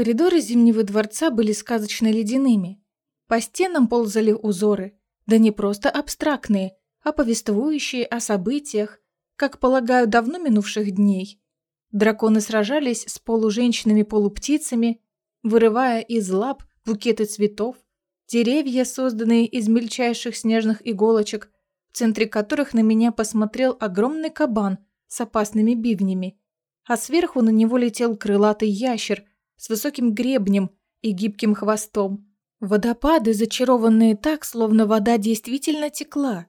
Коридоры Зимнего дворца были сказочно ледяными. По стенам ползали узоры, да не просто абстрактные, а повествующие о событиях, как полагаю, давно минувших дней. Драконы сражались с полуженщинами-полуптицами, вырывая из лап букеты цветов, деревья, созданные из мельчайших снежных иголочек, в центре которых на меня посмотрел огромный кабан с опасными бивнями, а сверху на него летел крылатый ящер с высоким гребнем и гибким хвостом. Водопады, зачарованные так, словно вода действительно текла.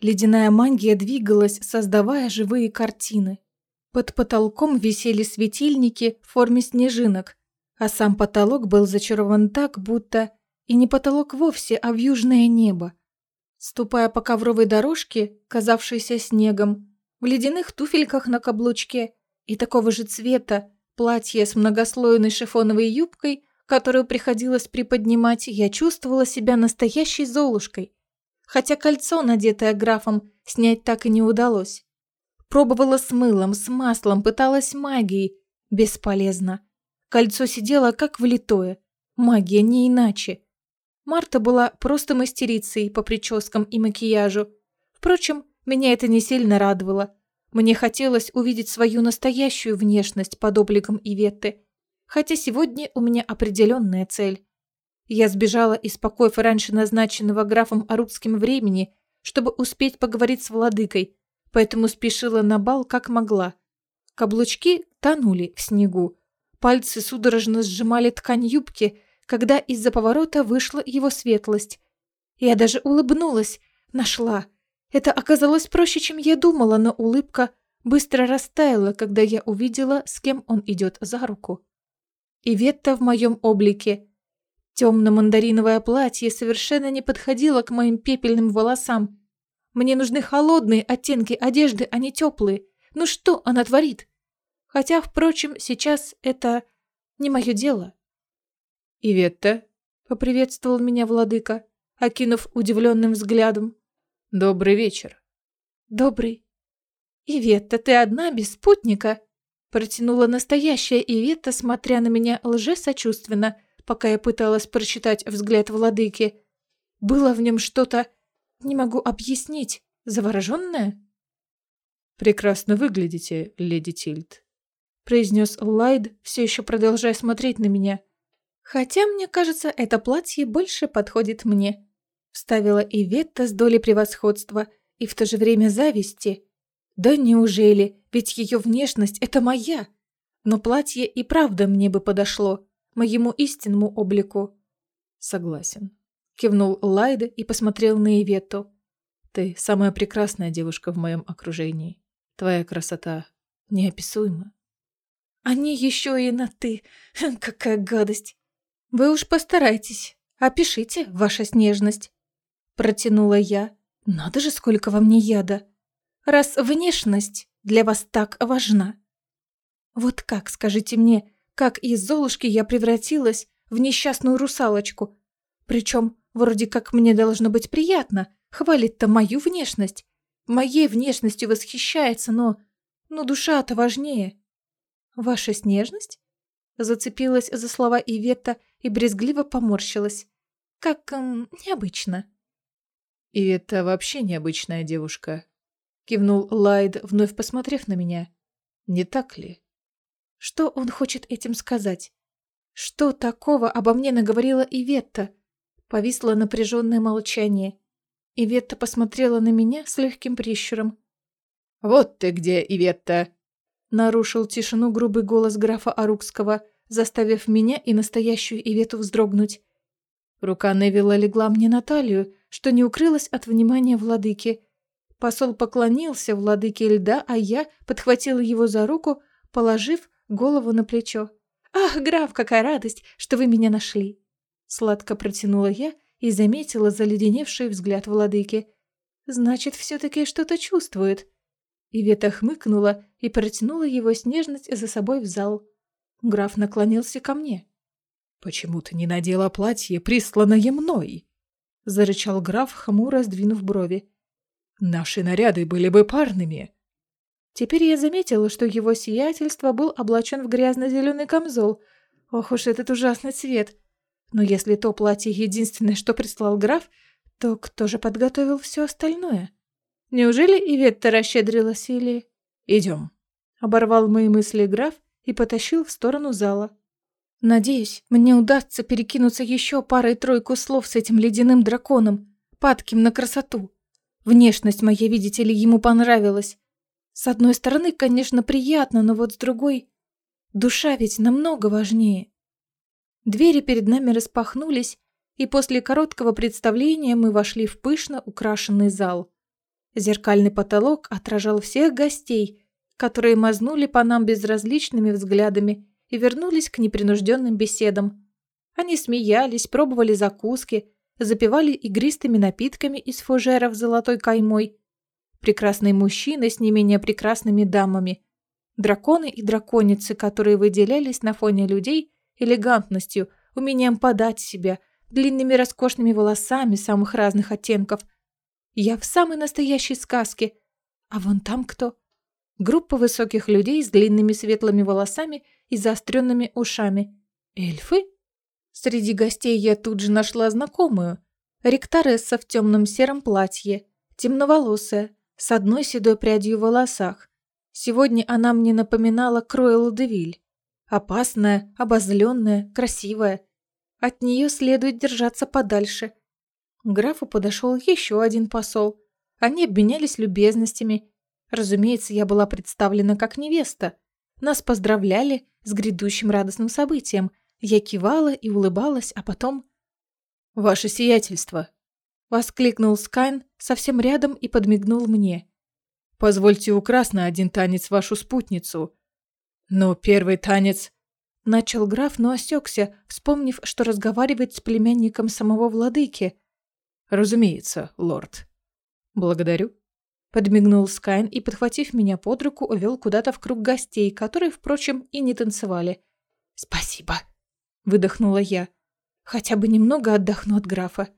Ледяная магия двигалась, создавая живые картины. Под потолком висели светильники в форме снежинок, а сам потолок был зачарован так, будто и не потолок вовсе, а южное небо. Ступая по ковровой дорожке, казавшейся снегом, в ледяных туфельках на каблучке и такого же цвета, платье с многослойной шифоновой юбкой, которую приходилось приподнимать, я чувствовала себя настоящей золушкой. Хотя кольцо, надетое графом, снять так и не удалось. Пробовала с мылом, с маслом, пыталась магией. Бесполезно. Кольцо сидело как влитое. Магия не иначе. Марта была просто мастерицей по прическам и макияжу. Впрочем, меня это не сильно радовало. Мне хотелось увидеть свою настоящую внешность под обликом Иветты. Хотя сегодня у меня определенная цель. Я сбежала из покоев раньше назначенного графом Арутским времени, чтобы успеть поговорить с владыкой, поэтому спешила на бал как могла. Каблучки тонули в снегу. Пальцы судорожно сжимали ткань юбки, когда из-за поворота вышла его светлость. Я даже улыбнулась, нашла. Это оказалось проще, чем я думала, но улыбка быстро растаяла, когда я увидела, с кем он идет за руку. Иветта в моем облике. Темно-мандариновое платье совершенно не подходило к моим пепельным волосам. Мне нужны холодные оттенки одежды, а не теплые. Ну что она творит? Хотя, впрочем, сейчас это не мое дело. «Иветта», — поприветствовал меня владыка, окинув удивленным взглядом. «Добрый вечер». «Добрый». «Иветта, ты одна, без спутника?» Протянула настоящая Иветта, смотря на меня лже-сочувственно, пока я пыталась прочитать взгляд владыки. Было в нем что-то... Не могу объяснить. Завороженное? «Прекрасно выглядите, леди Тильд», — произнес Лайд, все еще продолжая смотреть на меня. Хотя, мне кажется, это платье больше подходит мне. Вставила Иветта с долей превосходства и в то же время зависти. Да неужели? Ведь ее внешность – это моя. Но платье и правда мне бы подошло, моему истинному облику. Согласен. Кивнул Лайда и посмотрел на Иветту. Ты самая прекрасная девушка в моем окружении. Твоя красота неописуема. Они еще и на «ты». Какая гадость. «Вы уж постарайтесь, опишите ваша снежность», – протянула я. «Надо же, сколько во мне яда, раз внешность для вас так важна». Вот как, скажите мне, как из Золушки я превратилась в несчастную русалочку? Причем, вроде как мне должно быть приятно, хвалит-то мою внешность. Моей внешностью восхищается, но... Но душа-то важнее. Ваша снежность? Зацепилась за слова Иветта и брезгливо поморщилась. Как эм, необычно. «Иветта вообще необычная девушка», — кивнул Лайд, вновь посмотрев на меня. «Не так ли?» Что он хочет этим сказать? Что такого обо мне наговорила Иветта? Повисло напряженное молчание. Иветта посмотрела на меня с легким прищуром. «Вот ты где, Иветта!» Нарушил тишину грубый голос графа Арукского, заставив меня и настоящую Ивету вздрогнуть. Рука Невилла легла мне на талию, что не укрылась от внимания владыки. Посол поклонился владыке льда, а я подхватила его за руку, положив голову на плечо. «Ах, граф, какая радость, что вы меня нашли!» Сладко протянула я и заметила заледеневший взгляд владыки. «Значит, все-таки что-то чувствует. Ивета хмыкнула и протянула его снежность за собой в зал. Граф наклонился ко мне. «Почему ты не надела платье, присланное мной?» Зарычал граф, хмуро сдвинув брови. «Наши наряды были бы парными». Теперь я заметила, что его сиятельство был облачен в грязно-зеленый камзол, Ох уж этот ужасный цвет. Но если то платье единственное, что прислал граф, то кто же подготовил все остальное? Неужели Иветта расщедрилась или... Идем. Оборвал мои мысли граф и потащил в сторону зала. Надеюсь, мне удастся перекинуться еще парой-тройку слов с этим ледяным драконом, падким на красоту. Внешность моя, видите ли, ему понравилась. С одной стороны, конечно, приятно, но вот с другой... Душа ведь намного важнее. Двери перед нами распахнулись, и после короткого представления мы вошли в пышно украшенный зал. Зеркальный потолок отражал всех гостей, которые мазнули по нам безразличными взглядами и вернулись к непринужденным беседам. Они смеялись, пробовали закуски, запивали игристыми напитками из фужеров с золотой каймой. Прекрасные мужчины с не менее прекрасными дамами. Драконы и драконицы, которые выделялись на фоне людей элегантностью, умением подать себя, длинными роскошными волосами самых разных оттенков. Я в самой настоящей сказке. А вон там кто? Группа высоких людей с длинными светлыми волосами и заостренными ушами. Эльфы? Среди гостей я тут же нашла знакомую. Ректаресса в темном сером платье, темноволосая, с одной седой прядью в волосах. Сегодня она мне напоминала Кроэл Девиль. Опасная, обозленная, красивая. От нее следует держаться подальше. К графу подошел еще один посол. Они обменялись любезностями. Разумеется, я была представлена как невеста. Нас поздравляли с грядущим радостным событием – я кивала и улыбалась, а потом... «Ваше сиятельство!» Воскликнул Скайн совсем рядом и подмигнул мне. «Позвольте украсть на один танец вашу спутницу. Но первый танец...» Начал граф, но осекся, вспомнив, что разговаривает с племянником самого владыки. «Разумеется, лорд». «Благодарю». Подмигнул Скайн и, подхватив меня под руку, увел куда-то в круг гостей, которые, впрочем, и не танцевали. «Спасибо», выдохнула я. Хотя бы немного отдохну от графа.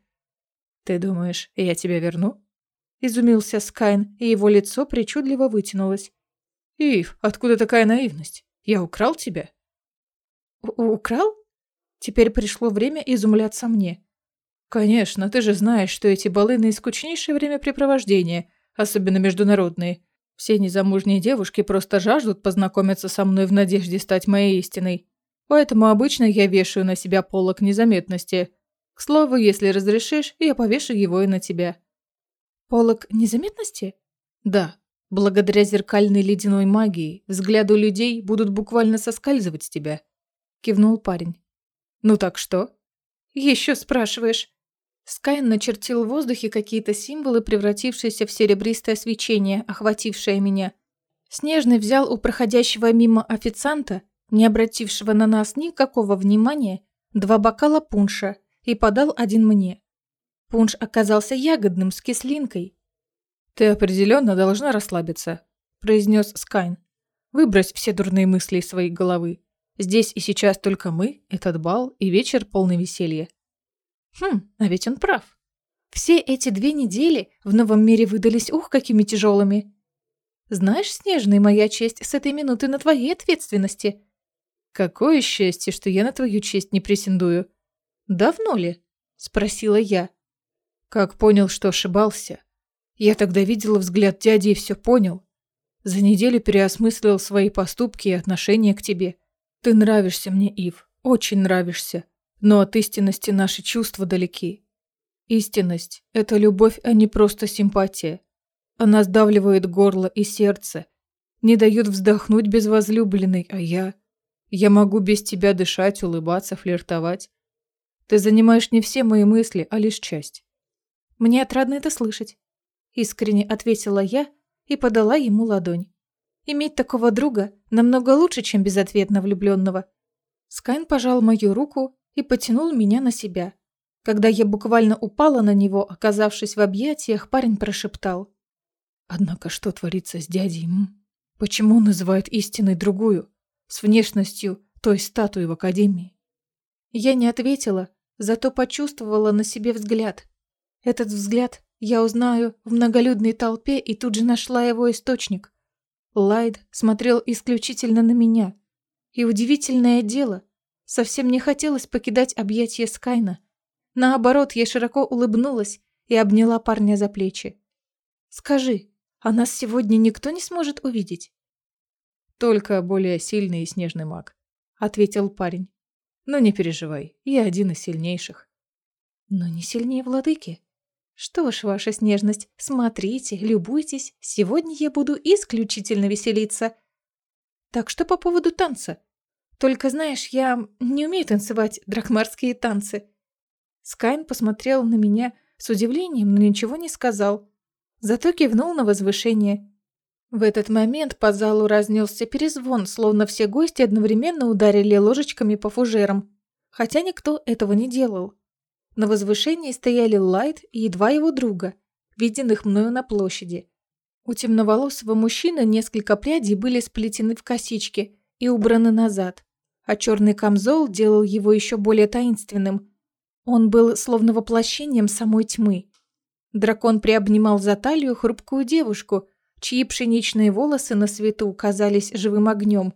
Ты думаешь, я тебя верну? Изумился Скайн, и его лицо причудливо вытянулось. Ив, откуда такая наивность? Я украл тебя? У-украл? Теперь пришло время изумляться мне. Конечно, ты же знаешь, что эти балы наискучнейшее времяпрепровождение, особенно международные. Все незамужние девушки просто жаждут познакомиться со мной в надежде стать моей истиной. Поэтому обычно я вешаю на себя полок незаметности. К слову, если разрешишь, я повешу его и на тебя». «Полок незаметности?» «Да. Благодаря зеркальной ледяной магии взгляду людей будут буквально соскальзывать с тебя», – кивнул парень. «Ну так что?» «Еще спрашиваешь?» Скайн начертил в воздухе какие-то символы, превратившиеся в серебристое свечение, охватившее меня. Снежный взял у проходящего мимо официанта не обратившего на нас никакого внимания, два бокала пунша и подал один мне. Пунш оказался ягодным с кислинкой. «Ты определенно должна расслабиться», – произнес Скайн. «Выбрось все дурные мысли из своей головы. Здесь и сейчас только мы, этот бал и вечер полный веселья». Хм, а ведь он прав. Все эти две недели в новом мире выдались ух, какими тяжелыми. Знаешь, Снежный, моя честь с этой минуты на твоей ответственности. Какое счастье, что я на твою честь не претендую. Давно ли? Спросила я. Как понял, что ошибался. Я тогда видела взгляд дяди и все понял. За неделю переосмыслил свои поступки и отношения к тебе. Ты нравишься мне, Ив, очень нравишься. Но от истинности наши чувства далеки. Истинность – это любовь, а не просто симпатия. Она сдавливает горло и сердце, не дает вздохнуть без возлюбленной, а я... Я могу без тебя дышать, улыбаться, флиртовать. Ты занимаешь не все мои мысли, а лишь часть. Мне отрадно это слышать. Искренне ответила я и подала ему ладонь. Иметь такого друга намного лучше, чем безответно влюбленного. Скайн пожал мою руку и потянул меня на себя. Когда я буквально упала на него, оказавшись в объятиях, парень прошептал. «Однако что творится с дядей, м? Почему называют истиной другую?» с внешностью той статуи в академии. Я не ответила, зато почувствовала на себе взгляд. Этот взгляд я узнаю в многолюдной толпе и тут же нашла его источник. Лайд смотрел исключительно на меня. И удивительное дело, Совсем не хотелось покидать объятия Скайна. Наоборот, я широко улыбнулась и обняла парня за плечи. «Скажи, а нас сегодня никто не сможет увидеть?» «Только более сильный и снежный маг», — ответил парень. «Но не переживай, я один из сильнейших». «Но не сильнее владыки», что ж, ваша снежность, смотрите, любуйтесь. Сегодня я буду исключительно веселиться. Так что по поводу танца? Только знаешь, я не умею танцевать дракмарские танцы. Скайн посмотрел на меня с удивлением, но ничего не сказал. Зато кивнул на возвышение. В этот момент по залу разнесся перезвон, словно все гости одновременно ударили ложечками по фужерам. Хотя никто этого не делал. На возвышении стояли Лайт и два его друга, виденных мною на площади. У темноволосого мужчины несколько прядей были сплетены в косички и убраны назад, а черный камзол делал его еще более таинственным. Он был словно воплощением самой тьмы. Дракон приобнимал за талию хрупкую девушку, чьи пшеничные волосы на свету казались живым огнем,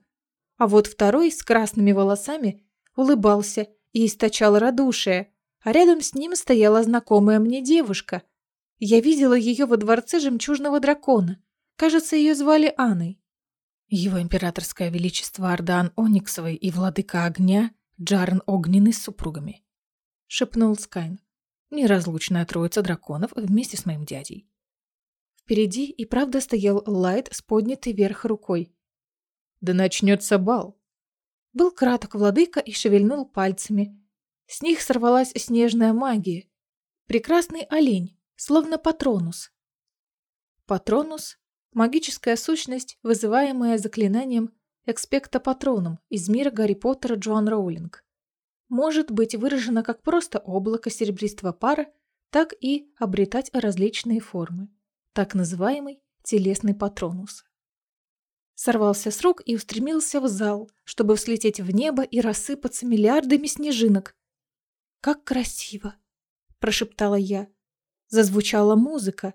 а вот второй с красными волосами улыбался и источал радушие, а рядом с ним стояла знакомая мне девушка. Я видела ее во дворце жемчужного дракона. Кажется, ее звали Анной. Его императорское величество Ардан Ониксовый и владыка огня Джарен Огненный с супругами. Шепнул Скайн. Неразлучная троица драконов вместе с моим дядей. Впереди и правда стоял Лайт с поднятой вверх рукой. «Да начнется бал!» Был краток владыка и шевельнул пальцами, с них сорвалась снежная магия. Прекрасный олень, словно патронус. Патронус – магическая сущность, вызываемая заклинанием экспекта патроном из мира Гарри Поттера Джоан Роулинг. Может быть выражена как просто облако серебристого пара, так и обретать различные формы. Так называемый телесный патронус. Сорвался с рук и устремился в зал, чтобы взлететь в небо и рассыпаться миллиардами снежинок, «Как красиво!» – прошептала я. Зазвучала музыка.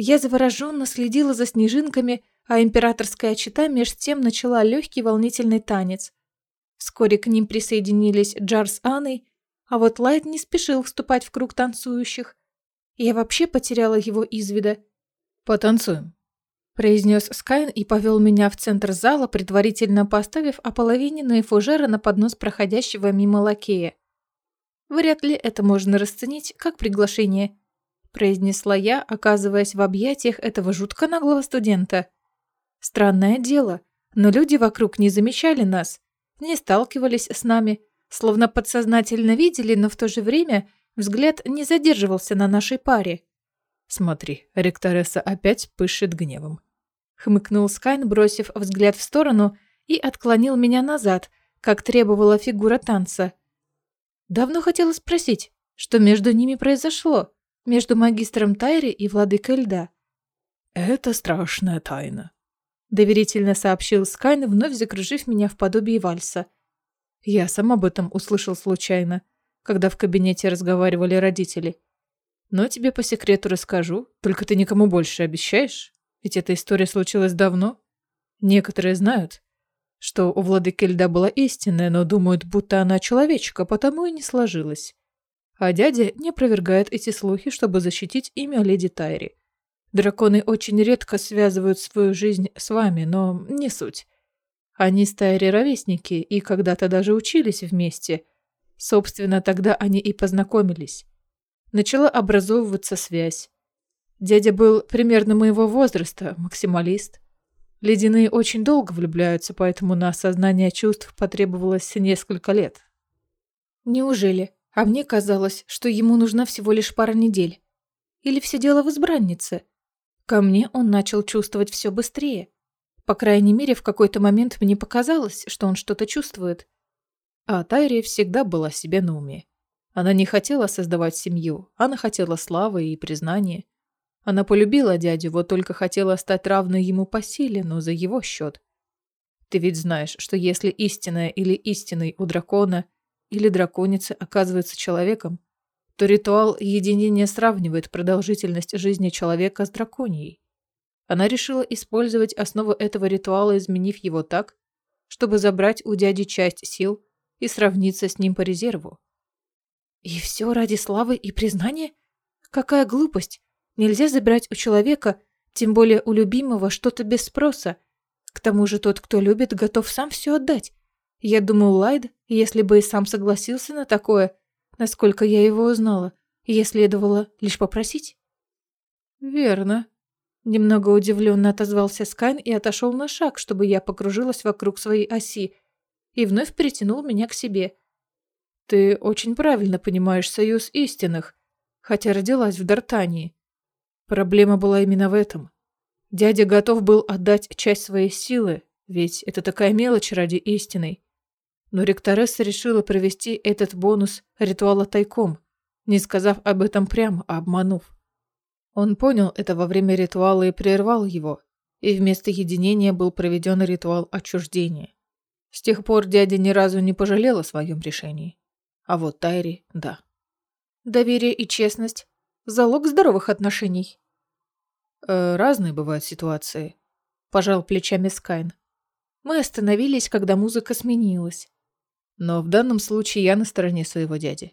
Я завороженно следила за снежинками, а императорская чета меж тем начала легкий волнительный танец. Вскоре к ним присоединились Джар с Анной, а вот Лайт не спешил вступать в круг танцующих. Я вообще потеряла его из вида. «Потанцуем», – произнес Скайн и повел меня в центр зала, предварительно поставив ополовиненные фужеры на поднос проходящего мимо лакея. Вряд ли это можно расценить как приглашение, произнесла я, оказываясь в объятиях этого жутко наглого студента. Странное дело, но люди вокруг не замечали нас, не сталкивались с нами, словно подсознательно видели, но в то же время взгляд не задерживался на нашей паре. «Смотри, ректоресса опять пышет гневом», — хмыкнул Скайн, бросив взгляд в сторону и отклонил меня назад, как требовала фигура танца. Давно хотела спросить, что между ними произошло, между магистром Тайри и владыкой льда. «Это страшная тайна», — доверительно сообщил Скайн, вновь закружив меня в подобии вальса. Я сам об этом услышал случайно, когда в кабинете разговаривали родители. Но тебе по секрету расскажу, только ты никому больше обещаешь? Ведь эта история случилась давно. Некоторые знают, что у владыки льда была истинная, но думают, будто она человечка, потому и не сложилась. А дядя не опровергает эти слухи, чтобы защитить имя леди Тайри. Драконы очень редко связывают свою жизнь с вами, но не суть. Они с ровесники и когда-то даже учились вместе. Собственно, тогда они и познакомились. Начала образовываться связь. Дядя был примерно моего возраста, максималист. Ледяные очень долго влюбляются, поэтому на осознание чувств потребовалось несколько лет. Неужели? А мне казалось, что ему нужна всего лишь пара недель. Или все дело в избраннице? Ко мне он начал чувствовать все быстрее. По крайней мере, в какой-то момент мне показалось, что он что-то чувствует. А Тайри всегда была себе на уме. Она не хотела создавать семью, она хотела славы и признания. Она полюбила дядю, вот только хотела стать равной ему по силе, но за его счет. Ты ведь знаешь, что если истинная или истинный у дракона или драконицы оказывается человеком, то ритуал единения сравнивает продолжительность жизни человека с драконией. Она решила использовать основу этого ритуала, изменив его так, чтобы забрать у дяди часть сил, и сравниться с ним по резерву. И все ради славы и признания? Какая глупость! Нельзя забирать у человека, тем более у любимого, что-то без спроса. К тому же тот, кто любит, готов сам все отдать. Я думаю, Лайд, если бы и сам согласился на такое, насколько я его узнала, ей следовало лишь попросить. Верно. Немного удивленно отозвался Скайн и отошел на шаг, чтобы я покружилась вокруг своей оси, и вновь притянул меня к себе. Ты очень правильно понимаешь союз истинных, хотя родилась в Дартании. Проблема была именно в этом. Дядя готов был отдать часть своей силы, ведь это такая мелочь ради истины. Но ректоресса решила провести этот бонус ритуала тайком, не сказав об этом прямо, а обманув. Он понял это во время ритуала и прервал его, и вместо единения был проведен ритуал отчуждения. С тех пор дядя ни разу не пожалел о своем решении. А вот Тайри – да. Доверие и честность – залог здоровых отношений. Э, разные бывают ситуации. Пожал плечами Скайн. Мы остановились, когда музыка сменилась. Но в данном случае я на стороне своего дяди.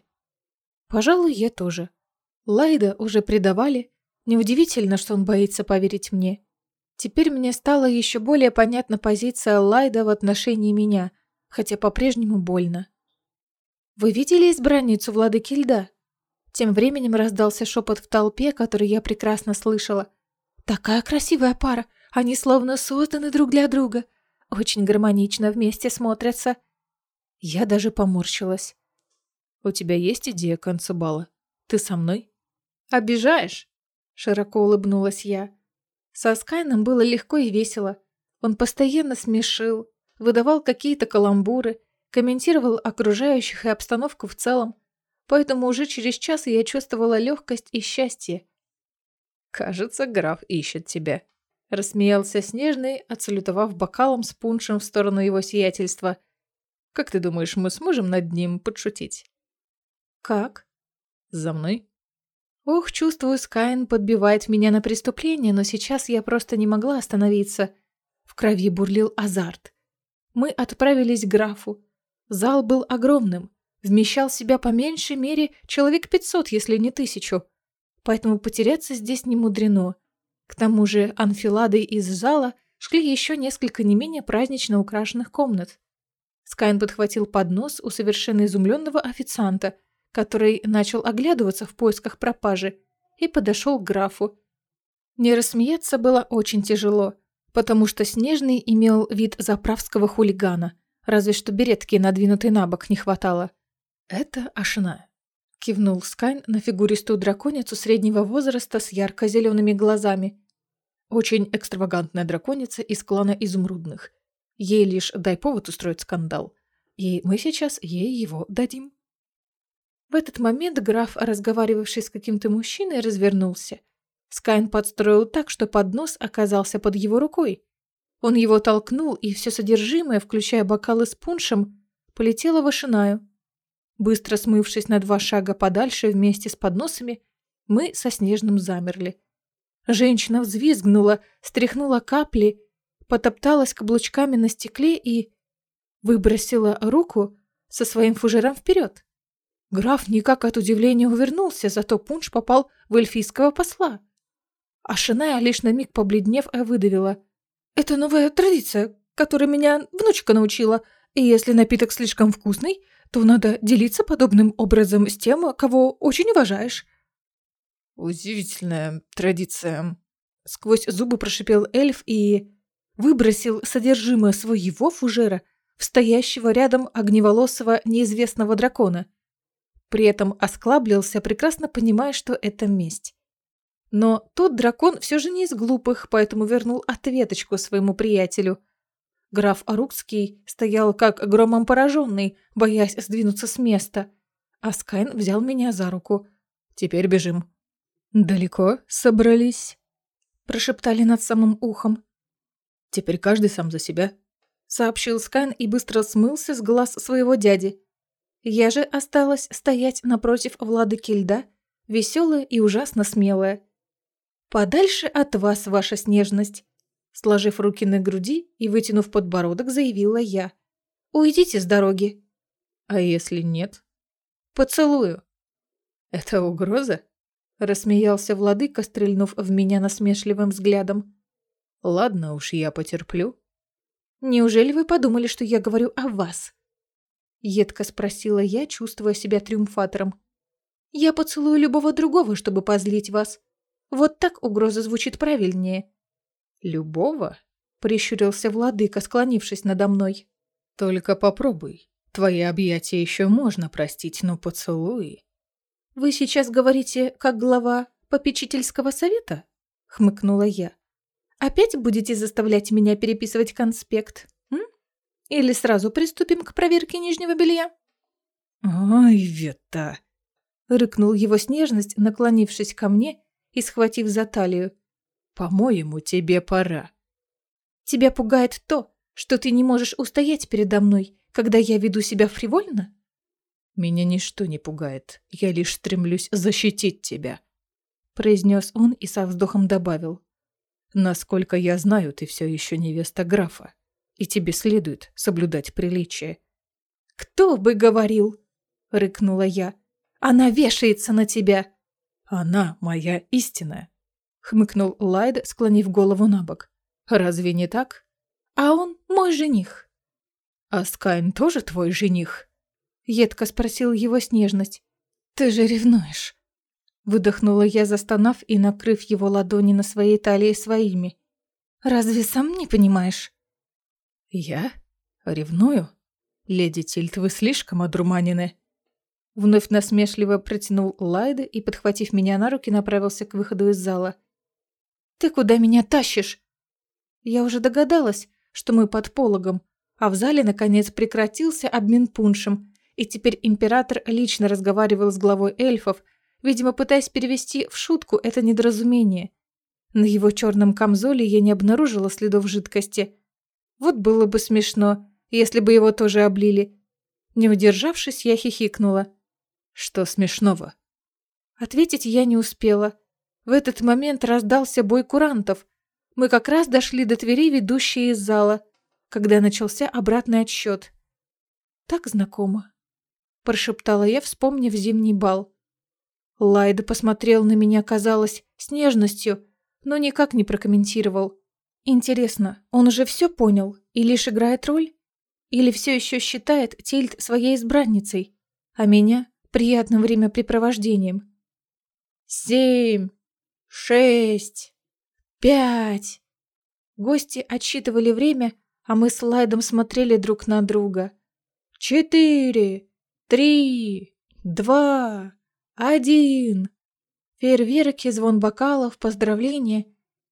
Пожалуй, я тоже. Лайда уже предавали. Неудивительно, что он боится поверить мне. Теперь мне стала еще более понятна позиция Лайда в отношении меня, хотя по-прежнему больно. «Вы видели избранницу владыки льда?» Тем временем раздался шепот в толпе, который я прекрасно слышала. «Такая красивая пара! Они словно созданы друг для друга. Очень гармонично вместе смотрятся». Я даже поморщилась. «У тебя есть идея к концу бала? Ты со мной?» «Обижаешь?» Широко улыбнулась я. Со Скайном было легко и весело. Он постоянно смешил, выдавал какие-то каламбуры, комментировал окружающих и обстановку в целом. Поэтому уже через час я чувствовала легкость и счастье. «Кажется, граф ищет тебя», — рассмеялся Снежный, отсалютовав бокалом с пуншем в сторону его сиятельства. «Как ты думаешь, мы сможем над ним подшутить?» «Как?» «За мной?» Ох, чувствую, Скайн подбивает меня на преступление, но сейчас я просто не могла остановиться. В крови бурлил азарт. Мы отправились к графу. Зал был огромным. Вмещал в себя по меньшей мере человек пятьсот, если не тысячу. Поэтому потеряться здесь не мудрено. К тому же анфиладой из зала шли еще несколько не менее празднично украшенных комнат. Скайн подхватил поднос у совершенно изумленного официанта – который начал оглядываться в поисках пропажи, и подошел к графу. Не рассмеяться было очень тяжело, потому что Снежный имел вид заправского хулигана, разве что беретки, надвинутой на бок, не хватало. «Это Ашина», — кивнул Скайн на фигуристую драконицу среднего возраста с ярко-зелеными глазами. Очень экстравагантная драконица из клана Изумрудных. Ей лишь дай повод устроить скандал. И мы сейчас ей его дадим. В этот момент граф, разговаривавший с каким-то мужчиной, развернулся. Скайн подстроил так, что поднос оказался под его рукой. Он его толкнул, и все содержимое, включая бокалы с пуншем, полетело в Ашинаю. Быстро смывшись на два шага подальше вместе с подносами, мы со Снежным замерли. Женщина взвизгнула, стряхнула капли, потопталась каблучками на стекле и выбросила руку со своим фужером вперед. Граф никак от удивления увернулся, зато пунш попал в эльфийского посла. А Шиная, лишь на миг побледнев, выдавила. «Это новая традиция, которой меня внучка научила, и если напиток слишком вкусный, то надо делиться подобным образом с тем, кого очень уважаешь». «Удивительная традиция», — сквозь зубы прошипел эльф и выбросил содержимое своего фужера в стоящего рядом огневолосого неизвестного дракона — при этом осклаблился, прекрасно понимая, что это месть. Но тот дракон все же не из глупых, поэтому вернул ответочку своему приятелю. Граф Арукский стоял как громом пораженный, боясь сдвинуться с места. А Скайн взял меня за руку. «Теперь бежим». «Далеко собрались?» Прошептали над самым ухом. «Теперь каждый сам за себя», — сообщил Скайн и быстро смылся с глаз своего дяди. Я же осталась стоять напротив владыки льда, веселая и ужасно смелая. «Подальше от вас, ваша снежность!» Сложив руки на груди и вытянув подбородок, заявила я. «Уйдите с дороги!» А если нет? Поцелую. Это угроза? Рассмеялся владыка, стрельнув в меня насмешливым взглядом. Ладно уж, я потерплю. Неужели вы подумали, что я говорю о вас? Едко спросила я, чувствуя себя триумфатором. Я поцелую любого другого, чтобы позлить вас. Вот так угроза звучит правильнее. Любого? Прищурился владыка, склонившись надо мной. Только попробуй. Твои объятия еще можно простить, но поцелуи... «Вы сейчас говорите, как глава попечительского совета?» — хмыкнула я. «Опять будете заставлять меня переписывать конспект? М? Или сразу приступим к проверке нижнего белья?» «Ай, Вета!» — рыкнул его снежность, наклонившись ко мне и схватив за талию. «По-моему, тебе пора». «Тебя пугает то, что ты не можешь устоять передо мной, когда я веду себя фривольно?» «Меня ничто не пугает. Я лишь стремлюсь защитить тебя», — произнес он и со вздохом добавил. «Насколько я знаю, ты все еще невеста графа, и тебе следует соблюдать приличие». «Кто бы говорил?» — рыкнула я. «Она вешается на тебя!» «Она моя истина», — хмыкнул Лайд, склонив голову на бок. «Разве не так?» «А он мой жених». «А Скайн тоже твой жених?» Едко спросил его с нежность. «Ты же ревнуешь?» Выдохнула я, застонав и накрыв его ладони на своей талии своими. «Разве сам не понимаешь?» «Я? Ревную? Леди Тильт, вы слишком одурманены». Вновь насмешливо протянул Лайда и, подхватив меня на руки, направился к выходу из зала. «Ты куда меня тащишь?» Я уже догадалась, что мы под пологом, а в зале, наконец, прекратился обмен пуншем, и теперь император лично разговаривал с главой эльфов, видимо, пытаясь перевести в шутку это недоразумение. На его черном камзоле я не обнаружила следов жидкости. Вот было бы смешно, если бы его тоже облили. Не удержавшись, я хихикнула. Что смешного? Ответить я не успела. В этот момент раздался бой курантов. Мы как раз дошли до двери, ведущей из зала, когда начался обратный отсчет. Так знакомо прошептала я, вспомнив зимний бал. Лайда посмотрел на меня, казалось, с нежностью, но никак не прокомментировал. Интересно, он уже все понял и лишь играет роль? Или все еще считает Тильд своей избранницей, а меня — приятным времяпрепровождением? Семь, шесть, пять. Гости отсчитывали время, а мы с Лайдом смотрели друг на друга. Четыре, Три, два, один. Фейерверки, звон бокалов, поздравления.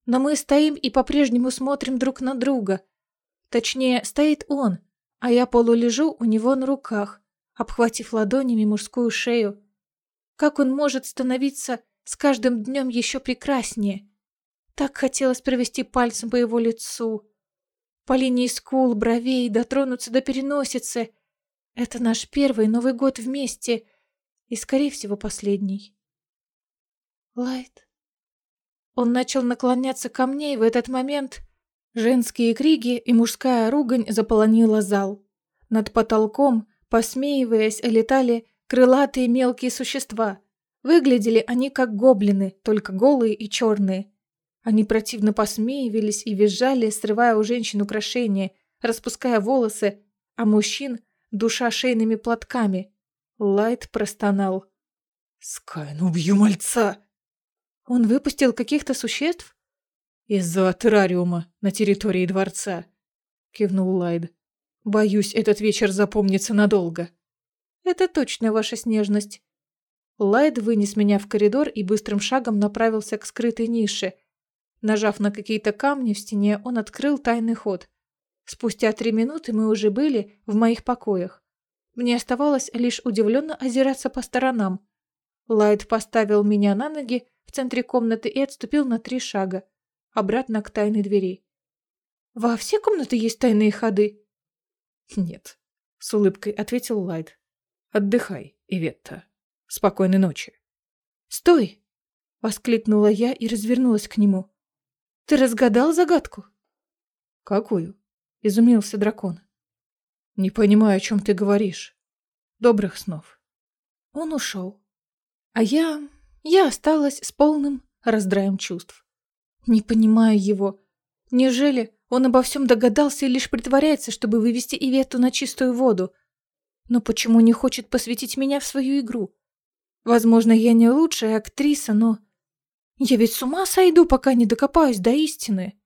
Но мы стоим и по-прежнему смотрим друг на друга. Точнее, стоит он, а я полулежу у него на руках, обхватив ладонями мужскую шею. Как он может становиться с каждым днем еще прекраснее? Так хотелось провести пальцем по его лицу. По линии скул, бровей, дотронуться до переносицы — это наш первый Новый год вместе и, скорее всего, последний. Лайт. Он начал наклоняться ко мне, и в этот момент женские крики и мужская ругань заполонила зал. Над потолком, посмеиваясь, летали крылатые мелкие существа. Выглядели они как гоблины, только голые и черные. Они противно посмеивались и визжали, срывая у женщин украшения, распуская волосы, а мужчин душа шейными платками. Лайт простонал. «Скайн, убью мальца!» Он выпустил каких-то существ? «Из-за террариума на территории дворца», — кивнул Лайт. «Боюсь, этот вечер запомнится надолго». «Это точно ваша снежность». Лайт вынес меня в коридор и быстрым шагом направился к скрытой нише. Нажав на какие-то камни в стене, он открыл тайный ход. Спустя три минуты мы уже были в моих покоях. Мне оставалось лишь удивленно озираться по сторонам. Лайт поставил меня на ноги в центре комнаты и отступил на три шага, обратно к тайной двери. «Во все комнаты есть тайные ходы?» «Нет», — с улыбкой ответил Лайт. «Отдыхай, Иветта. Спокойной ночи». «Стой!» — воскликнула я и развернулась к нему. «Ты разгадал загадку?» «Какую?» изумился дракон. Не понимаю, о чем ты говоришь. Добрых снов. Он ушел. А я... я осталась с полным раздраем чувств. Не понимаю его. Неужели он обо всем догадался и лишь притворяется, чтобы вывести Иветту на чистую воду? Но почему не хочет посвятить меня в свою игру? Возможно, я не лучшая актриса, но... Я ведь с ума сойду, пока не докопаюсь до истины.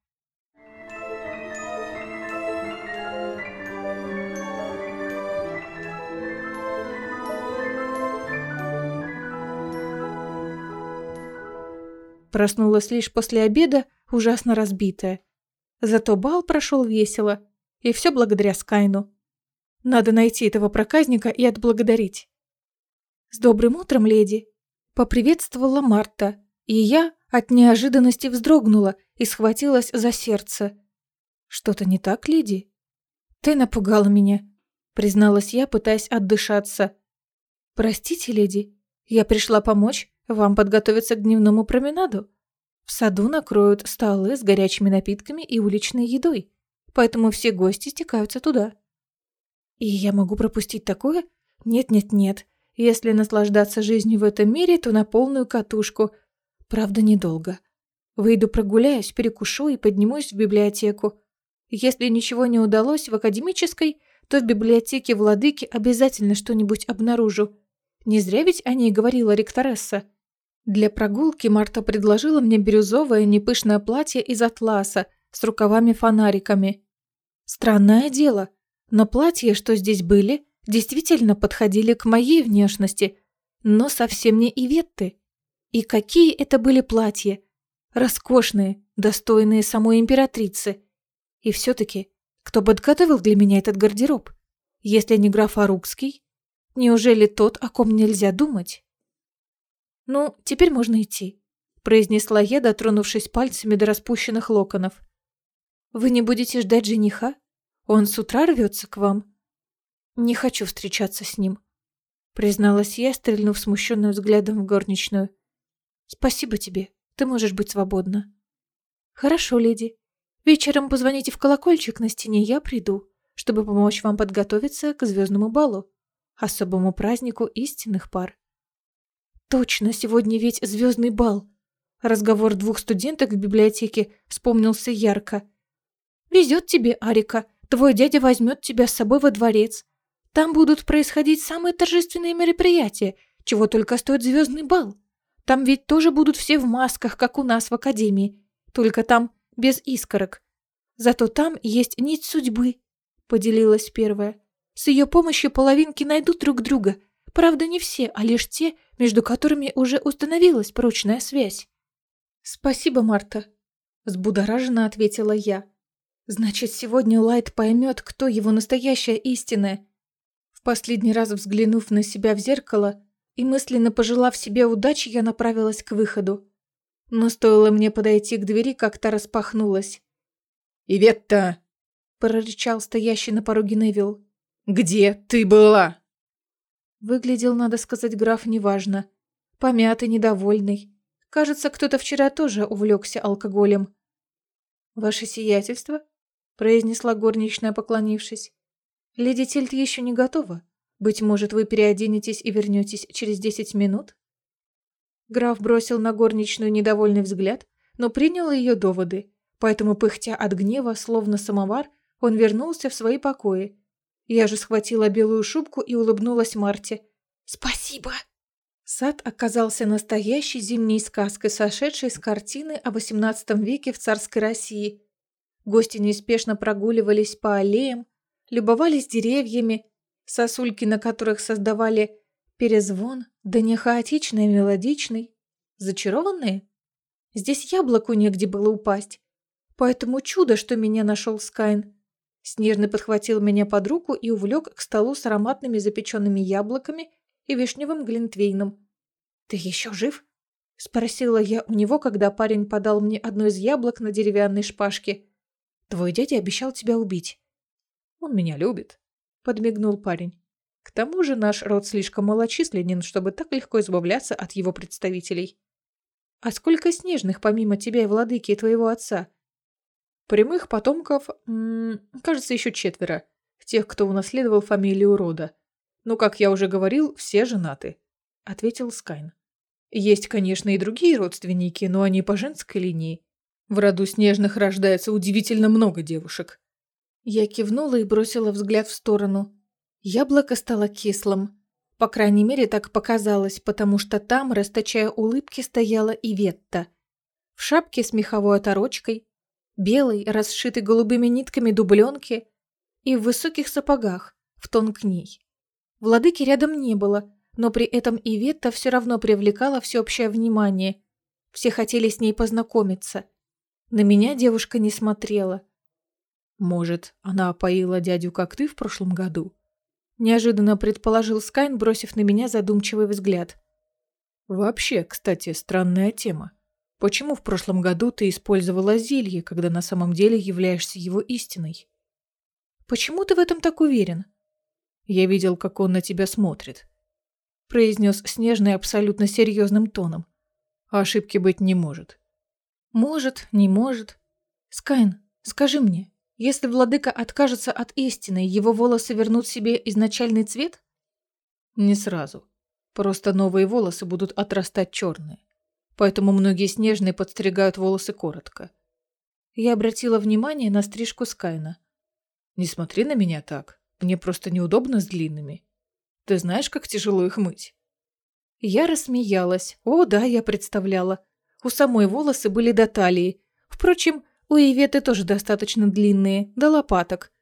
Проснулась лишь после обеда, ужасно разбитая. Зато бал прошел весело, и все благодаря Скайну. Надо найти этого проказника и отблагодарить. «С добрым утром, леди!» — поприветствовала Марта, и я от неожиданности вздрогнула и схватилась за сердце. «Что-то не так, леди?» «Ты напугала меня», — призналась я, пытаясь отдышаться. «Простите, леди, я пришла помочь вам подготовиться к дневному променаду. В саду накроют столы с горячими напитками и уличной едой, поэтому все гости стекаются туда». «И я могу пропустить такое? Нет-нет-нет. Если наслаждаться жизнью в этом мире, то на полную катушку — Правда, недолго. Выйду прогуляюсь, перекушу и поднимусь в библиотеку. Если ничего не удалось в академической, то в библиотеке владыки обязательно что-нибудь обнаружу. Не зря ведь о ней говорила ректоресса. Для прогулки Марта предложила мне бирюзовое непышное платье из атласа с рукавами-фонариками. Странное дело, но платья, что здесь были, действительно подходили к моей внешности, но совсем не Иветты. И какие это были платья! Роскошные, достойные самой императрицы. И все-таки, кто подготовил для меня этот гардероб? Если не граф Арукский? Неужели тот, о ком нельзя думать? «Ну, теперь можно идти», – произнесла я, дотронувшись пальцами до распущенных локонов. «Вы не будете ждать жениха? Он с утра рвется к вам?» «Не хочу встречаться с ним», – призналась я, стрельнув смущенным взглядом в горничную. «Спасибо тебе. Ты можешь быть свободна». «Хорошо, леди. Вечером позвоните в колокольчик на стене, я приду, чтобы помочь вам подготовиться к звездному балу, особому празднику истинных пар». «Точно, сегодня ведь звездный бал». Разговор двух студенток в библиотеке вспомнился ярко. «Везет тебе, Арика. Твой дядя возьмет тебя с собой во дворец. Там будут происходить самые торжественные мероприятия, чего только стоит звездный бал. Там ведь тоже будут все в масках, как у нас в академии, только там без искорок. Зато там есть нить судьбы, поделилась первая. С ее помощью половинки найдут друг друга. Правда, не все, а лишь те, между которыми уже установилась прочная связь. Спасибо, Марта, взбудораженно ответила я. Значит, сегодня Лайт поймет, кто его настоящая истинная. В последний раз взглянув на себя в зеркало, и мысленно пожелав себе удачи, я направилась к выходу. Но стоило мне подойти к двери, как та распахнулась. «Иветта!» – прорычал стоящий на пороге Невил. «Где ты была?» Выглядел, надо сказать, граф неважно. Помятый, недовольный. Кажется, кто-то вчера тоже увлекся алкоголем. «Ваше сиятельство?» – произнесла горничная, поклонившись. «Леди Тильт еще не готова. Быть может, вы переоденетесь и вернетесь через десять минут?» Граф бросил на горничную недовольный взгляд, но принял ее доводы, поэтому, пыхтя от гнева, словно самовар, он вернулся в свои покои. Я же схватила белую шубку и улыбнулась Марте. «Спасибо!» Сад оказался настоящей зимней сказкой, сошедшей с картины о XVIII веке в царской России. Гости неспешно прогуливались по аллеям, любовались деревьями, сосульки на которых создавали перезвон, да не хаотичный, а мелодичный. Зачарованные? Здесь яблоку негде было упасть. Поэтому чудо, что меня нашел Скайн. Снежный подхватил меня под руку и увлек к столу с ароматными запеченными яблоками и вишневым глинтвейном. «Ты еще жив?» – спросила я у него, когда парень подал мне одно из яблок на деревянной шпажке. «Твой дядя обещал тебя убить». «Он меня любит», подмигнул парень. К тому же наш род слишком малочисленен, чтобы так легко избавляться от его представителей. А сколько снежных, помимо тебя и владыки, и твоего отца? Прямых потомков, м -м, кажется, еще четверо. Тех, кто унаследовал фамилию рода. Ну, как я уже говорил, все женаты, ответил Скайн. Есть, конечно, и другие родственники, но они по женской линии. В роду Снежных рождается удивительно много девушек. Я кивнула и бросила взгляд в сторону. Яблоко стало кислым. По крайней мере, так показалось, потому что там, расточая улыбки, стояла Иветта. В шапке с меховой оторочкой, белой, расшитой голубыми нитками дубленки и в высоких сапогах, в тон к ней. Владыки рядом не было, но при этом Иветта все равно привлекала всеобщее внимание. Все хотели с ней познакомиться. На меня девушка не смотрела. Может, она опоила дядю, как ты в прошлом году? Неожиданно предположил Скайн, бросив на меня задумчивый взгляд. Вообще, кстати, странная тема. Почему в прошлом году ты использовала зелье, когда на самом деле являешься его истиной? Почему ты в этом так уверен? Я видел, как он на тебя смотрит. Произнес Снежный абсолютно серьезным тоном. Ошибки быть не может. Может, не может. Скайн, скажи мне, если владыка откажется от истины, его волосы вернут себе изначальный цвет? Не сразу. Просто новые волосы будут отрастать черные. Поэтому многие снежные подстригают волосы коротко. Я обратила внимание на стрижку Скайна. Не смотри на меня так. Мне просто неудобно с длинными. Ты знаешь, как тяжело их мыть? Я рассмеялась. О, да, я представляла. У самой волосы были до талии. Впрочем, у Иветы тоже достаточно длинные, до лопаток.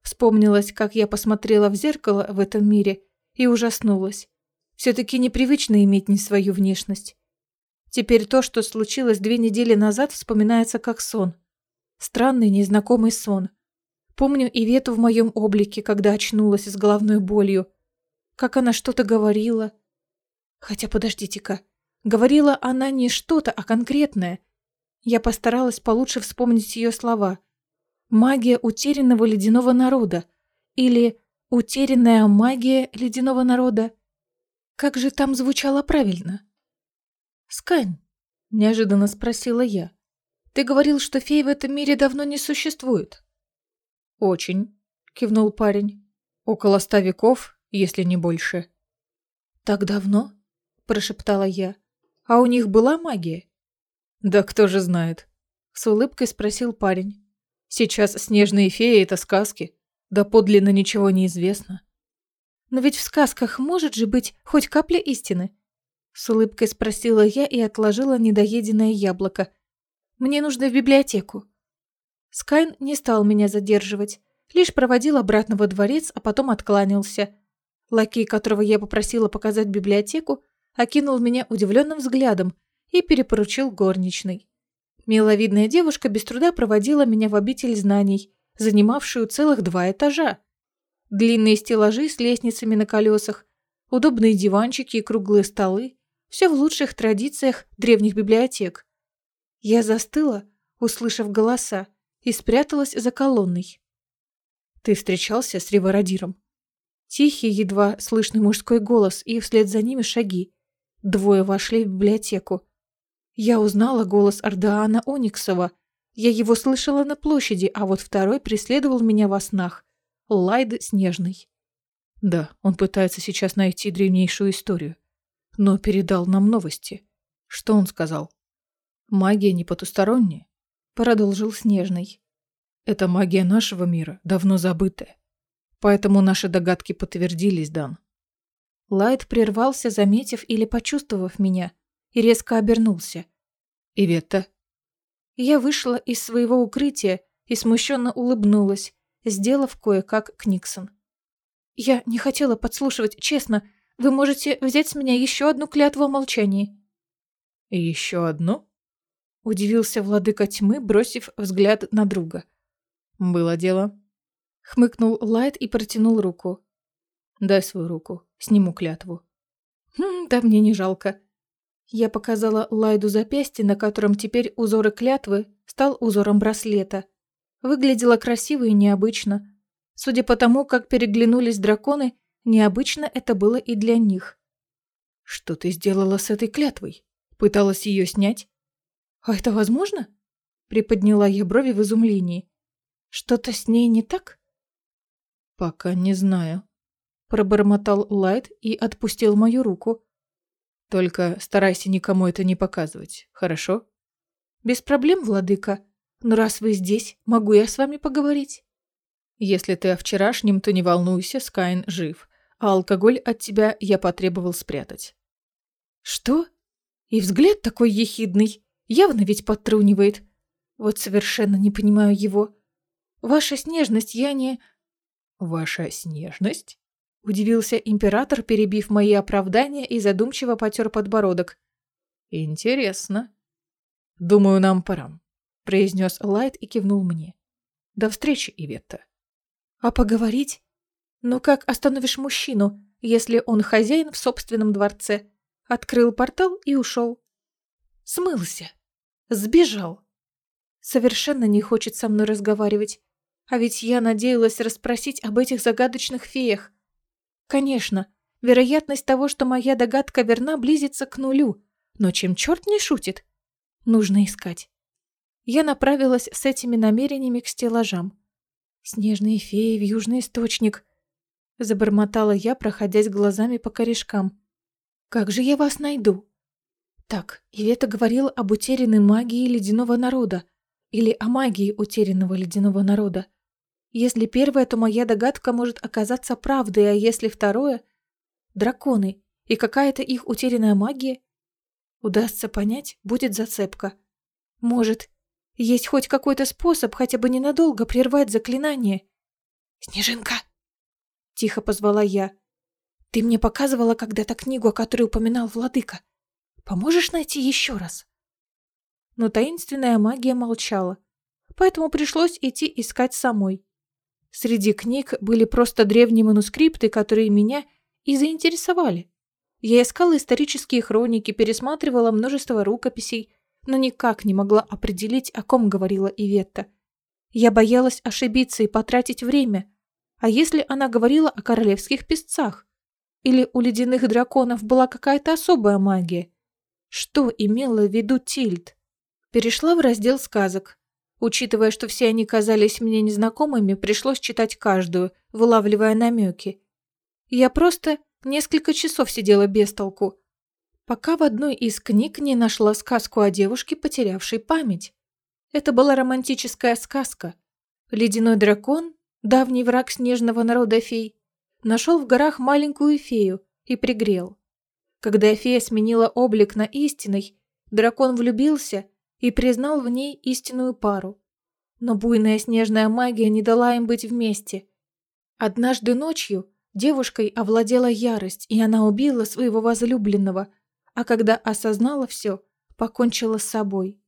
Вспомнилось, как я посмотрела в зеркало в этом мире и ужаснулась. Все-таки непривычно иметь не свою внешность. Теперь то, что случилось две недели назад, вспоминается как сон. Странный, незнакомый сон. Помню Ивету в моем облике, когда очнулась с головной болью. Как она что-то говорила. Хотя подождите-ка. Говорила она не что-то, а конкретное. Я постаралась получше вспомнить ее слова. «Магия утерянного ледяного народа» или «Утерянная магия ледяного народа». Как же там звучало правильно? «Скайн», – неожиданно спросила я, – «ты говорил, что фей в этом мире давно не существует?» «Очень», – кивнул парень. «Около ста веков, если не больше». «Так давно?» – прошептала я. А у них была магия? Да кто же знает? С улыбкой спросил парень. Сейчас снежные феи – это сказки. Да подлинно ничего не известно. Но ведь в сказках может же быть хоть капля истины. С улыбкой спросила я и отложила недоеденное яблоко. Мне нужно в библиотеку. Скайн не стал меня задерживать, лишь проводил обратно во дворец, а потом откланялся. Лакей, которого я попросила показать библиотеку, окинул меня удивленным взглядом и перепоручил горничной. Миловидная девушка без труда проводила меня в обитель знаний, занимавшую целых два этажа. Длинные стеллажи с лестницами на колесах, удобные диванчики и круглые столы – все в лучших традициях древних библиотек. Я застыла, услышав голоса, и спряталась за колонной. «Ты встречался с Ривародиром?» Тихий, едва слышный мужской голос и вслед за ними шаги. Двое вошли в библиотеку. Я узнала голос Ардаана Ониксова. Я его слышала на площади, а вот второй преследовал меня во снах. Лайд Снежный. Да, он пытается сейчас найти древнейшую историю. Но передал нам новости. Что он сказал? Магия не потусторонняя, продолжил Снежный. Это магия нашего мира, давно забытая. Поэтому наши догадки подтвердились, Дан. Лайт прервался, заметив или почувствовав меня, и резко обернулся. «Иветта?» Я вышла из своего укрытия и смущенно улыбнулась, сделав кое-как Книксон. «Я не хотела подслушивать, честно. Вы можете взять с меня еще одну клятву о молчании». «Еще одну?» Удивился владыка тьмы, бросив взгляд на друга. «Было дело». Хмыкнул Лайт и протянул руку. «Дай свою руку». Сниму клятву. Хм, да мне не жалко. Я показала Лайду запястье, на котором теперь узоры клятвы стал узором браслета. Выглядело красиво и необычно. Судя по тому, как переглянулись драконы, необычно это было и для них. «Что ты сделала с этой клятвой? Пыталась ее снять?» «А это возможно?» Приподняла я брови в изумлении. «Что-то с ней не так?» «Пока не знаю», Пробормотал Лайт и отпустил мою руку. Только старайся никому это не показывать, хорошо? Без проблем, владыка. Но раз вы здесь, могу я с вами поговорить? Если ты о вчерашнем, то не волнуйся, Скайн жив, а алкоголь от тебя я потребовал спрятать. Что? И взгляд такой ехидный, явно ведь подтрунивает. Вот совершенно не понимаю его. Ваша снежность я не... Ваша снежность? Удивился император, перебив мои оправдания и задумчиво потер подбородок. Интересно. Думаю, нам пора, произнес Лайт и кивнул мне. До встречи, Иветта. А поговорить? Ну как остановишь мужчину, если он хозяин в собственном дворце? Открыл портал и ушел. Смылся. Сбежал. Совершенно не хочет со мной разговаривать. А ведь я надеялась расспросить об этих загадочных феях. Конечно, вероятность того, что моя догадка верна, близится к нулю. Но чем черт не шутит? Нужно искать. Я направилась с этими намерениями к стеллажам. «Снежные феи в южный источник», — забормотала я, проходясь глазами по корешкам. «Как же я вас найду?» Так, Ивета говорила об утерянной магии ледяного народа. Или о магии утерянного ледяного народа. Если первое, то моя догадка может оказаться правдой, а если второе — драконы и какая-то их утерянная магия. Удастся понять, будет зацепка. Может, есть хоть какой-то способ хотя бы ненадолго прервать заклинание. «Снежинка!» — тихо позвала я. «Ты мне показывала когда-то книгу, о которой упоминал владыка. Поможешь найти еще раз?» Но таинственная магия молчала, поэтому пришлось идти искать самой. Среди книг были просто древние манускрипты, которые меня и заинтересовали. Я искала исторические хроники, пересматривала множество рукописей, но никак не могла определить, о ком говорила Иветта. Я боялась ошибиться и потратить время. А если она говорила о королевских песцах? Или у ледяных драконов была какая-то особая магия? Что имела в виду Тильд? Перешла в раздел сказок. Учитывая, что все они казались мне незнакомыми, пришлось читать каждую, вылавливая намеки. Я просто несколько часов сидела без толку, пока в одной из книг не нашла сказку о девушке, потерявшей память. Это была романтическая сказка. Ледяной дракон, давний враг снежного народа фей, нашел в горах маленькую фею и пригрел. Когда фея сменила облик на истинный, дракон влюбился и признал в ней истинную пару. Но буйная снежная магия не дала им быть вместе. Однажды ночью девушкой овладела ярость, и она убила своего возлюбленного – а когда осознала все, покончила с собой.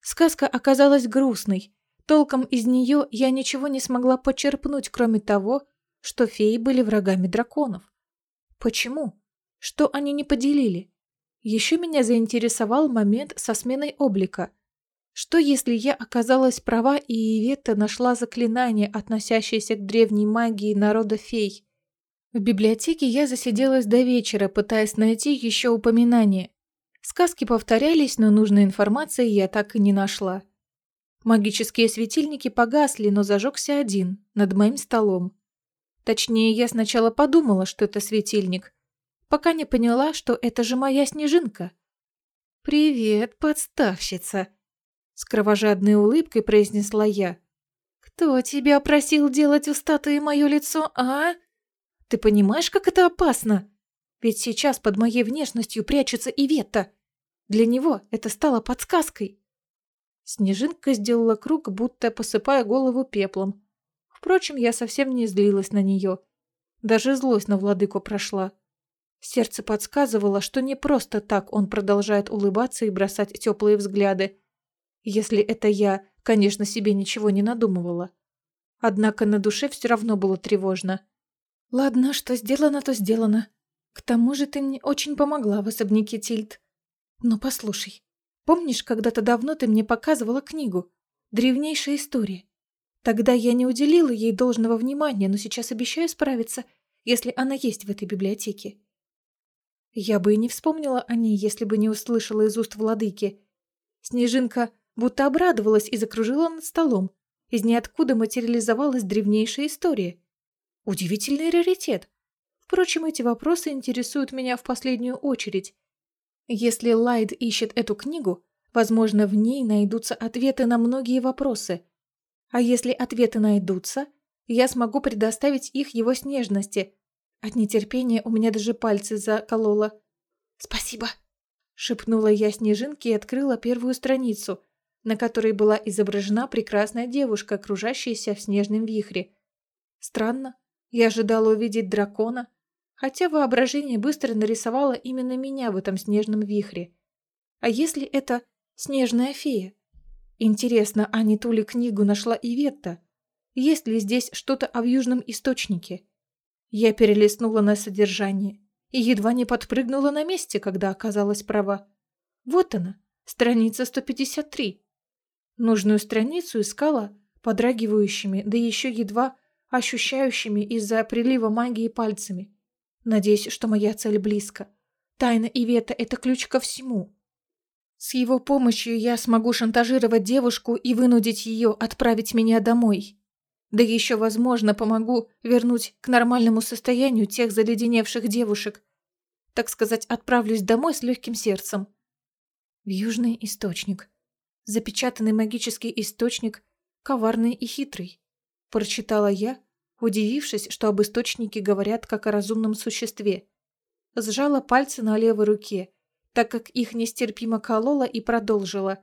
Сказка оказалась грустной. Толком из нее я ничего не смогла почерпнуть, кроме того, что феи были врагами драконов. Почему? Что они не поделили? Еще меня заинтересовал момент со сменой облика. Что если я оказалась права и Иветта нашла заклинание, относящееся к древней магии народа фей? В библиотеке я засиделась до вечера, пытаясь найти еще упоминания. Сказки повторялись, но нужной информации я так и не нашла. Магические светильники погасли, но зажегся один, над моим столом. Точнее, я сначала подумала, что это светильник, пока не поняла, что это же моя снежинка. «Привет, подставщица!» С кровожадной улыбкой произнесла я. «Кто тебя просил делать у статуи мое лицо, а?» Ты понимаешь, как это опасно? Ведь сейчас под моей внешностью прячется Иветта. Для него это стало подсказкой. Снежинка сделала круг, будто посыпая голову пеплом. Впрочем, я совсем не злилась на нее. Даже злость на владыку прошла. Сердце подсказывало, что не просто так он продолжает улыбаться и бросать теплые взгляды. Если это я, конечно, себе ничего не надумывала. Однако на душе все равно было тревожно. Ладно, что сделано, то сделано. К тому же ты мне очень помогла в особняке Тильд. Но послушай, помнишь, когда-то давно ты мне показывала книгу «Древнейшая история»? Тогда я не уделила ей должного внимания, но сейчас обещаю справиться, если она есть в этой библиотеке. Я бы и не вспомнила о ней, если бы не услышала из уст владыки. Снежинка будто обрадовалась и закружила над столом. Из ниоткуда материализовалась древнейшая история. Удивительный раритет. Впрочем, эти вопросы интересуют меня в последнюю очередь. Если Лайд ищет эту книгу, возможно, в ней найдутся ответы на многие вопросы. А если ответы найдутся, я смогу предоставить их его снежности. От нетерпения у меня даже пальцы закололо. «Спасибо!» – шепнула я снежинке и открыла первую страницу, на которой была изображена прекрасная девушка, окружающаяся в снежном вихре. Странно, я ожидала увидеть дракона, хотя воображение быстро нарисовало именно меня в этом снежном вихре. А если это снежная фея? Интересно, а не ту ли книгу нашла Иветта? Есть ли здесь что-то о южном источнике? Я перелистнула на содержание и едва не подпрыгнула на месте, когда оказалась права. Вот она, страница 153. Нужную страницу искала подрагивающими, да еще едва ощущающими из-за прилива магии пальцами. Надеюсь, что моя цель близко. Тайна Ивета — это ключ ко всему. С его помощью я смогу шантажировать девушку и вынудить ее отправить меня домой. Да еще, возможно, помогу вернуть к нормальному состоянию тех заледеневших девушек. Так сказать, отправлюсь домой с легким сердцем. Южный источник. Запечатанный магический источник, коварный и хитрый. Прочитала я, удивившись, что об источнике говорят как о разумном существе. Сжала пальцы на левой руке, так как их нестерпимо колола и продолжила.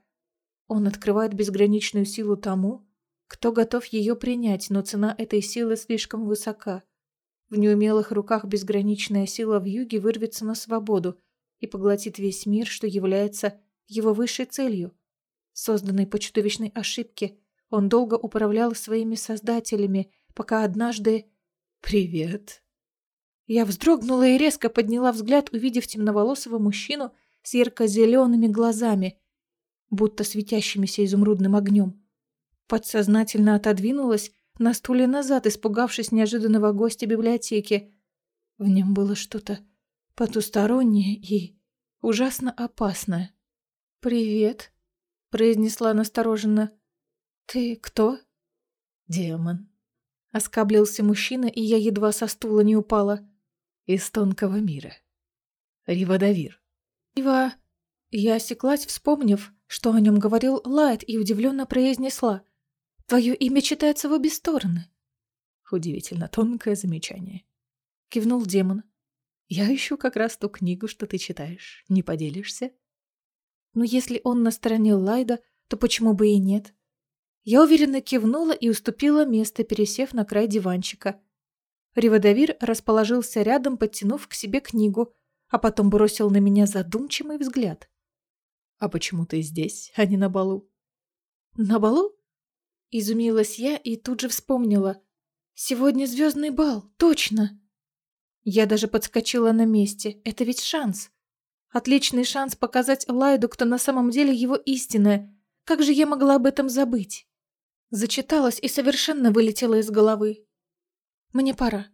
Он открывает безграничную силу тому, кто готов ее принять, но цена этой силы слишком высока. В неумелых руках безграничная сила в юге вырвется на свободу и поглотит весь мир, что является его высшей целью. Созданный по чудовищной ошибке, он долго управлял своими создателями, пока однажды... «Привет!» Я вздрогнула и резко подняла взгляд, увидев темноволосого мужчину с ярко-зелеными глазами, будто светящимися изумрудным огнем. Подсознательно отодвинулась на стуле назад, испугавшись неожиданного гостя библиотеки. В нем было что-то потустороннее и ужасно опасное. «Привет», — произнесла настороженно. «Ты кто?» «Демон», — оскаблился мужчина, и я едва со стула не упала. «Из тонкого мира. Ривадавир». «Рива...» Я осеклась, вспомнив, что о нем говорил Лайт, и удивленно произнесла. Твое имя читается в обе стороны. Удивительно тонкое замечание. Кивнул демон. Я ищу как раз ту книгу, что ты читаешь. Не поделишься? Но если он на стороне Лайда, то почему бы и нет? Я уверенно кивнула и уступила место, пересев на край диванчика. Риводавир расположился рядом, подтянув к себе книгу, а потом бросил на меня задумчивый взгляд. «А почему ты здесь, а не на балу?» «На балу?» Изумилась я и тут же вспомнила. Сегодня звездный бал, точно. Я даже подскочила на месте. Это ведь шанс. Отличный шанс показать Лайду, кто на самом деле его истинная. Как же я могла об этом забыть? Зачиталась и совершенно вылетела из головы. Мне пора.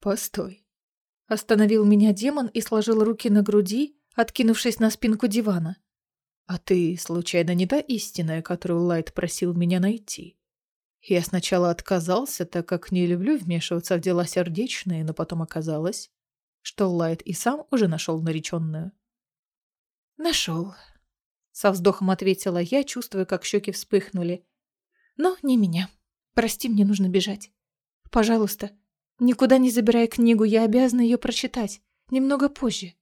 Постой. Остановил меня демон и сложил руки на груди, откинувшись на спинку дивана. «А ты, случайно, не та истинная, которую Лайт просил меня найти?» Я сначала отказался, так как не люблю вмешиваться в дела сердечные, но потом оказалось, что Лайт и сам уже нашел нареченную. «Нашел», — со вздохом ответила я, чувствуя, как щеки вспыхнули. «Но не меня. Прости, мне нужно бежать. Пожалуйста, никуда не забирай книгу, я обязана ее прочитать. Немного позже».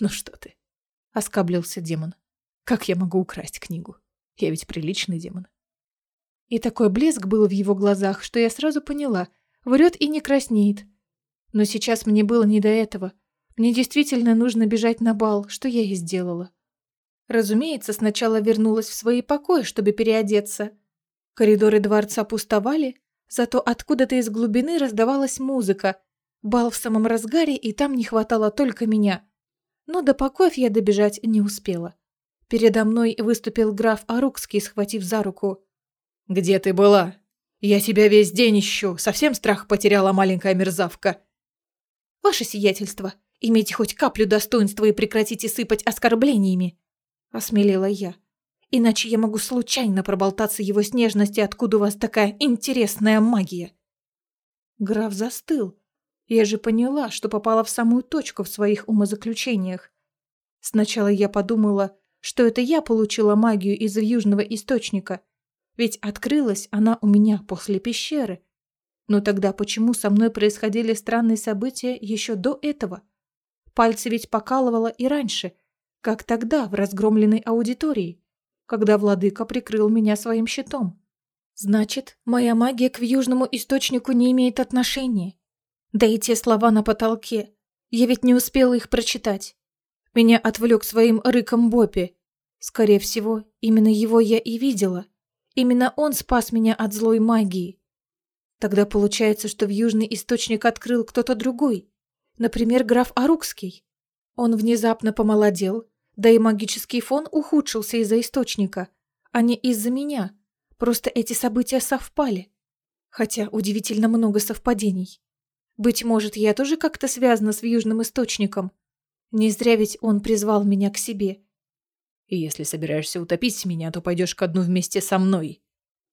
«Ну что ты?» — оскаблился демон. Как я могу украсть книгу? Я ведь приличный демон. И такой блеск был в его глазах, что я сразу поняла, врет и не краснеет. Но сейчас мне было не до этого. Мне действительно нужно бежать на бал, что я и сделала. Разумеется, сначала вернулась в свои покои, чтобы переодеться. Коридоры дворца пустовали, зато откуда-то из глубины раздавалась музыка. Бал в самом разгаре, и там не хватало только меня. Но до покоев я добежать не успела. Передо мной выступил граф Арукский, схватив за руку. «Где ты была? Я тебя весь день ищу. Совсем страх потеряла маленькая мерзавка». «Ваше сиятельство, имейте хоть каплю достоинства и прекратите сыпать оскорблениями», — осмелела я. «Иначе я могу случайно проболтаться его снежности, откуда у вас такая интересная магия». Граф застыл. Я же поняла, что попала в самую точку в своих умозаключениях. Сначала я подумала, что это я получила магию из южного источника, ведь открылась она у меня после пещеры. Но тогда почему со мной происходили странные события еще до этого? Пальцы ведь покалывало и раньше, как тогда в разгромленной аудитории, когда владыка прикрыл меня своим щитом. Значит, моя магия к южному источнику не имеет отношения. Да и те слова на потолке. Я ведь не успела их прочитать. Меня отвлек своим рыком Боппи. Скорее всего, именно его я и видела. Именно он спас меня от злой магии. Тогда получается, что в южный источник открыл кто-то другой. Например, граф Арукский. Он внезапно помолодел, да и магический фон ухудшился из-за источника, а не из-за меня. Просто эти события совпали. Хотя удивительно много совпадений. Быть может, я тоже как-то связана с южным источником. Не зря ведь он призвал меня к себе. И если собираешься утопить меня, то пойдешь ко дну вместе со мной.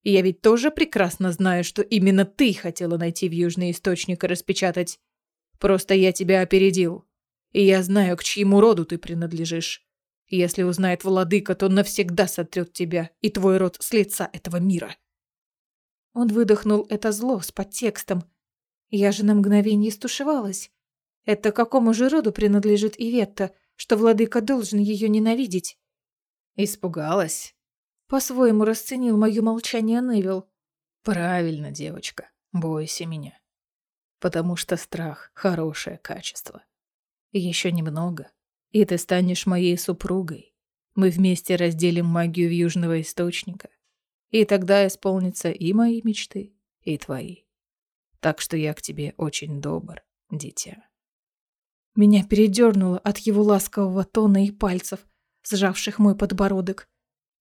И я ведь тоже прекрасно знаю, что именно ты хотела найти в южный источник и распечатать. Просто я тебя опередил. И я знаю, к чьему роду ты принадлежишь. Если узнает владыка, то навсегда сотрет тебя и твой род с лица этого мира. Он выдохнул это зло с подтекстом. Я же на мгновение стушевалась. Это какому же роду принадлежит Иветта, что владыка должен ее ненавидеть? Испугалась. По-своему расценил мое молчание Невил. Правильно, девочка, бойся меня. Потому что страх — хорошее качество. Еще немного, и ты станешь моей супругой. Мы вместе разделим магию Южного Источника. И тогда исполнятся и мои мечты, и твои. Так что я к тебе очень добр, дитя. Меня передернуло от его ласкового тона и пальцев, сжавших мой подбородок.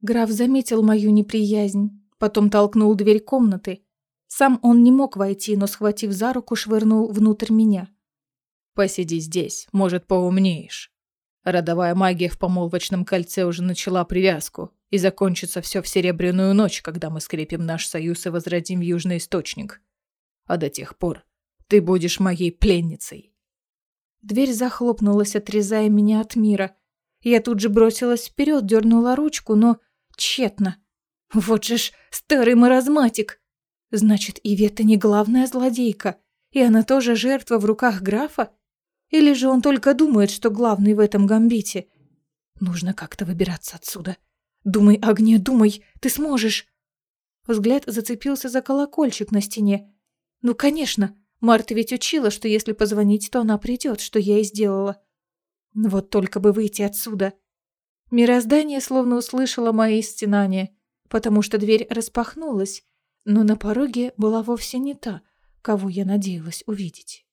Граф заметил мою неприязнь, потом толкнул дверь комнаты. Сам он не мог войти, но, схватив за руку, швырнул внутрь меня. «Посиди здесь, может, поумнеешь. Родовая магия в помолвочном кольце уже начала привязку, и закончится все в серебряную ночь, когда мы скрепим наш союз и возродим Южный Источник. А до тех пор ты будешь моей пленницей». Дверь захлопнулась, отрезая меня от мира. Я тут же бросилась вперед, дернула ручку, но тщетно. Вот же ж старый маразматик. Значит, Ивета не главная злодейка, и она тоже жертва в руках графа? Или же он только думает, что главный в этом гамбите? Нужно как-то выбираться отсюда. Думай, огне, думай, ты сможешь. Взгляд зацепился за колокольчик на стене. Ну, конечно, Марта ведь учила, что если позвонить, то она придет, что я и сделала. Вот только бы выйти отсюда. Мироздание словно услышало мои стенания, потому что дверь распахнулась, но на пороге была вовсе не та, кого я надеялась увидеть.